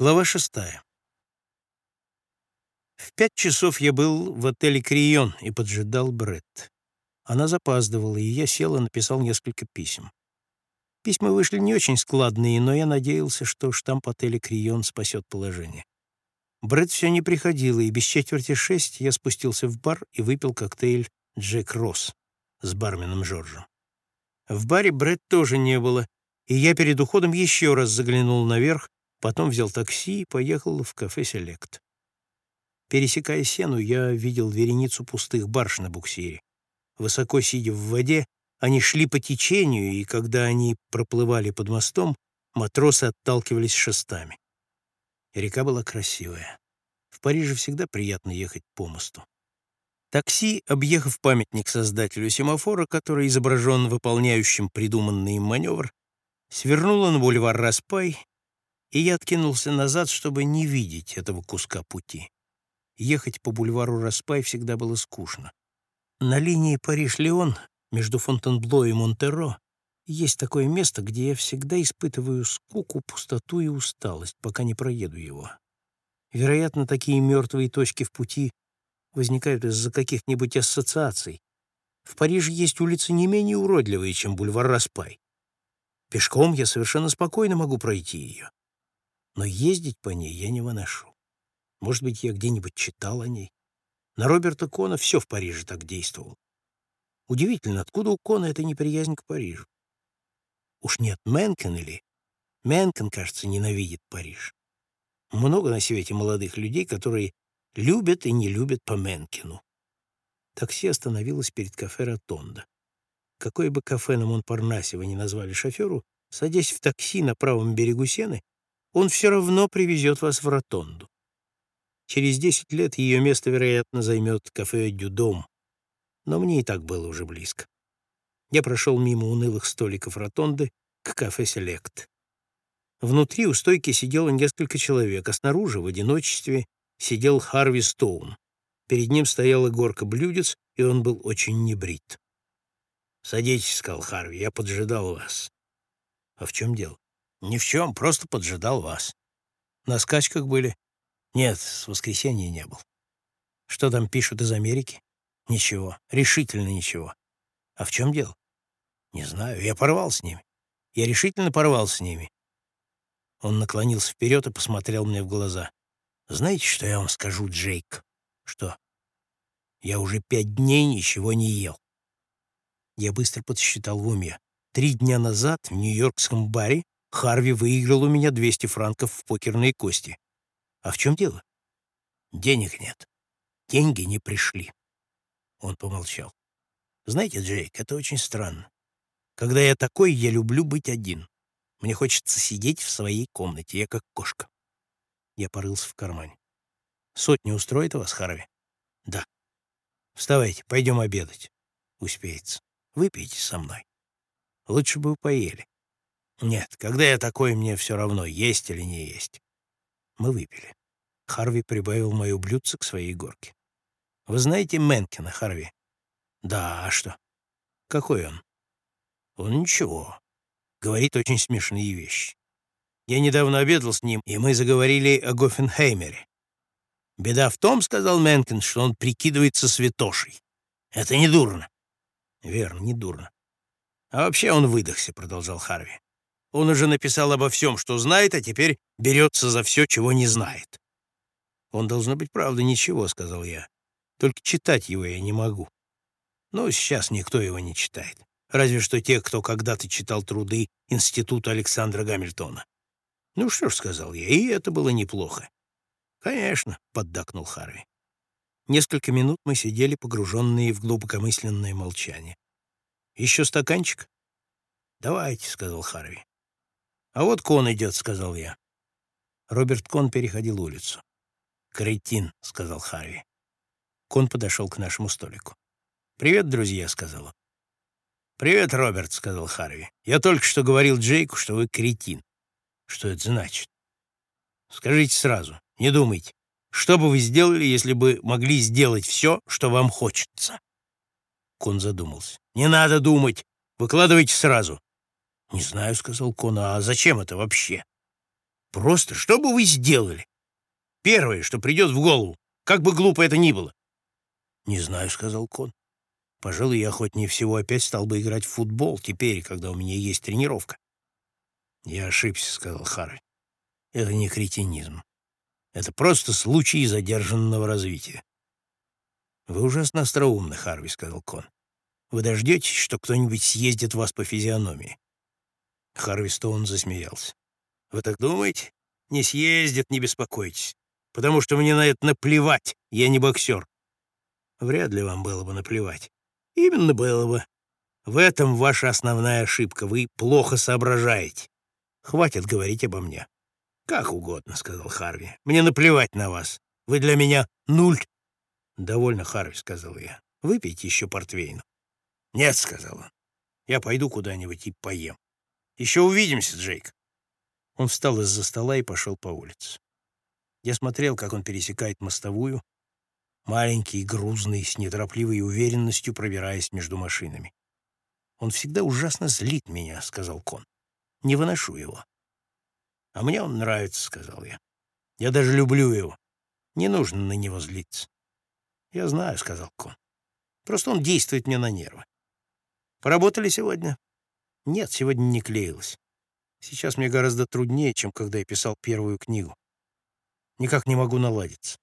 Глава шестая. В пять часов я был в отеле «Крион» и поджидал Бретт. Она запаздывала, и я сел и написал несколько писем. Письма вышли не очень складные, но я надеялся, что штамп отеля «Крион» спасет положение. Бретт все не приходила, и без четверти шесть я спустился в бар и выпил коктейль «Джек Росс» с барменом Жоржем. В баре Бретт тоже не было, и я перед уходом еще раз заглянул наверх, Потом взял такси и поехал в кафе «Селект». Пересекая сену, я видел вереницу пустых барж на буксире. Высоко сидя в воде, они шли по течению, и когда они проплывали под мостом, матросы отталкивались шестами. Река была красивая. В Париже всегда приятно ехать по мосту. Такси, объехав памятник создателю семафора, который изображен выполняющим придуманный им маневр, свернуло на бульвар Распай и я откинулся назад, чтобы не видеть этого куска пути. Ехать по бульвару Распай всегда было скучно. На линии Париж-Леон между Фонтенбло и Монтеро есть такое место, где я всегда испытываю скуку, пустоту и усталость, пока не проеду его. Вероятно, такие мертвые точки в пути возникают из-за каких-нибудь ассоциаций. В Париже есть улицы не менее уродливые, чем бульвар Распай. Пешком я совершенно спокойно могу пройти ее но ездить по ней я не выношу. Может быть, я где-нибудь читал о ней. На Роберта Кона все в Париже так действовал. Удивительно, откуда у Кона эта неприязнь к Парижу? Уж нет Мэнкен или... Мэнкен, кажется, ненавидит Париж. Много на свете молодых людей, которые любят и не любят по Мэнкину. Такси остановилось перед кафе «Ротонда». Какое бы кафе на Монпарнасе вы ни назвали шоферу, садясь в такси на правом берегу Сены, он все равно привезет вас в ротонду. Через десять лет ее место, вероятно, займет кафе «Дюдом», но мне и так было уже близко. Я прошел мимо унылых столиков ротонды к кафе «Селект». Внутри у стойки сидело несколько человек, а снаружи, в одиночестве, сидел Харви Стоун. Перед ним стояла горка блюдец, и он был очень небрит. «Садитесь», — сказал Харви, — «я поджидал вас». «А в чем дело?» Ни в чем, просто поджидал вас. На скачках были? Нет, с воскресенья не был. Что там пишут из Америки? Ничего, решительно ничего. А в чем дело? Не знаю, я порвал с ними. Я решительно порвал с ними. Он наклонился вперед и посмотрел мне в глаза. «Знаете, что я вам скажу, Джейк?» «Что?» «Я уже пять дней ничего не ел». Я быстро подсчитал в уме. Три дня назад в нью-йоркском баре Харви выиграл у меня 200 франков в покерные кости. А в чем дело? Денег нет. Деньги не пришли. Он помолчал. Знаете, Джейк, это очень странно. Когда я такой, я люблю быть один. Мне хочется сидеть в своей комнате, я как кошка. Я порылся в кармане. Сотня устроит вас, Харви? Да. Вставайте, пойдем обедать. Успеется. Выпейте со мной. Лучше бы вы поели. Нет, когда я такой, мне все равно, есть или не есть. Мы выпили. Харви прибавил мою блюдце к своей горке. Вы знаете Менкина, Харви? Да, а что? Какой он? Он ничего. Говорит очень смешные вещи. Я недавно обедал с ним, и мы заговорили о Гофенхеймере. Беда в том, — сказал Менкин, — что он прикидывается святошей. Это не дурно. Верно, не дурно. А вообще он выдохся, — продолжал Харви. Он уже написал обо всем, что знает, а теперь берется за все, чего не знает. «Он, должно быть, правда, ничего», — сказал я. «Только читать его я не могу». Но сейчас никто его не читает. Разве что те, кто когда-то читал труды Института Александра Гамильтона. «Ну что ж», — сказал я, — «и это было неплохо». «Конечно», — поддакнул Харви. Несколько минут мы сидели, погруженные в глубокомысленное молчание. «Еще стаканчик?» «Давайте», — сказал Харви. «А вот Кон идет», — сказал я. Роберт Кон переходил улицу. «Кретин», — сказал Харви. Кон подошел к нашему столику. «Привет, друзья», — сказал он. «Привет, Роберт», — сказал Харви. «Я только что говорил Джейку, что вы кретин». «Что это значит?» «Скажите сразу, не думайте. Что бы вы сделали, если бы могли сделать все, что вам хочется?» Кон задумался. «Не надо думать. Выкладывайте сразу. «Не знаю», — сказал Кона, — «а зачем это вообще?» Просто, что бы вы сделали? Первое, что придет в голову, как бы глупо это ни было. «Не знаю», — сказал Кон. «Пожалуй, я охотнее всего опять стал бы играть в футбол теперь, когда у меня есть тренировка». «Я ошибся», — сказал Харви. «Это не кретинизм. Это просто случай задержанного развития». «Вы ужасно остроумны, Харви», — сказал Кон. «Вы дождетесь, что кто-нибудь съездит вас по физиономии?» Харви Стоун засмеялся. «Вы так думаете? Не съездит, не беспокойтесь. Потому что мне на это наплевать, я не боксер. Вряд ли вам было бы наплевать. Именно было бы. В этом ваша основная ошибка. Вы плохо соображаете. Хватит говорить обо мне. Как угодно, сказал Харви. Мне наплевать на вас. Вы для меня нуль. Довольно, Харви, сказал я. Выпейте еще портвейну. Нет, сказал он. Я пойду куда-нибудь и поем. Еще увидимся, Джейк. Он встал из-за стола и пошел по улице. Я смотрел, как он пересекает мостовую, маленький, грузный, с неторопливой уверенностью пробираясь между машинами. «Он всегда ужасно злит меня», — сказал Кон. «Не выношу его». «А мне он нравится», — сказал я. «Я даже люблю его. Не нужно на него злиться». «Я знаю», — сказал Кон. «Просто он действует мне на нервы». «Поработали сегодня?» «Нет, сегодня не клеилось. Сейчас мне гораздо труднее, чем когда я писал первую книгу. Никак не могу наладиться.